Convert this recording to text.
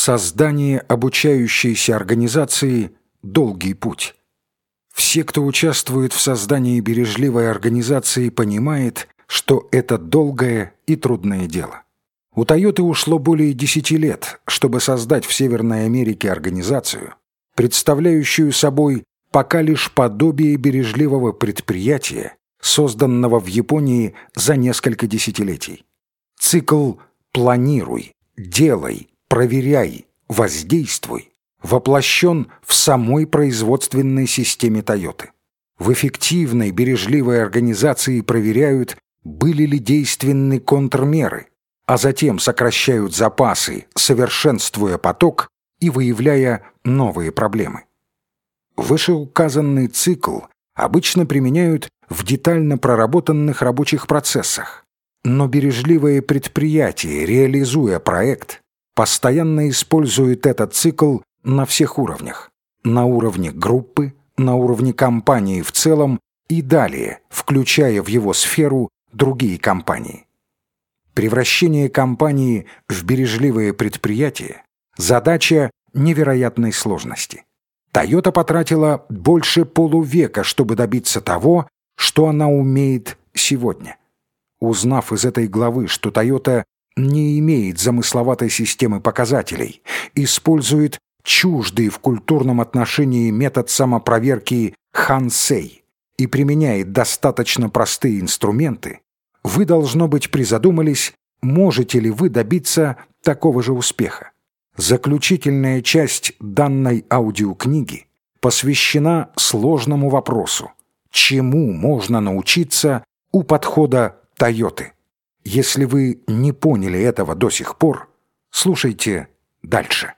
Создание обучающейся организации – долгий путь. Все, кто участвует в создании бережливой организации, понимает, что это долгое и трудное дело. У «Тойоты» ушло более десяти лет, чтобы создать в Северной Америке организацию, представляющую собой пока лишь подобие бережливого предприятия, созданного в Японии за несколько десятилетий. Цикл «планируй», «делай», «проверяй», «воздействуй» воплощен в самой производственной системе «Тойоты». В эффективной бережливой организации проверяют, были ли действенны контрмеры, а затем сокращают запасы, совершенствуя поток и выявляя новые проблемы. Вышеуказанный цикл обычно применяют в детально проработанных рабочих процессах, но бережливое предприятие, реализуя проект, постоянно использует этот цикл на всех уровнях. На уровне группы, на уровне компании в целом и далее, включая в его сферу другие компании. Превращение компании в бережливое предприятие – задача невероятной сложности. Toyota потратила больше полувека, чтобы добиться того, что она умеет сегодня. Узнав из этой главы, что Toyota не имеет замысловатой системы показателей, использует чуждый в культурном отношении метод самопроверки Хансей и применяет достаточно простые инструменты, вы, должно быть, призадумались, можете ли вы добиться такого же успеха. Заключительная часть данной аудиокниги посвящена сложному вопросу, чему можно научиться у подхода Тойоты. Если вы не поняли этого до сих пор, слушайте дальше.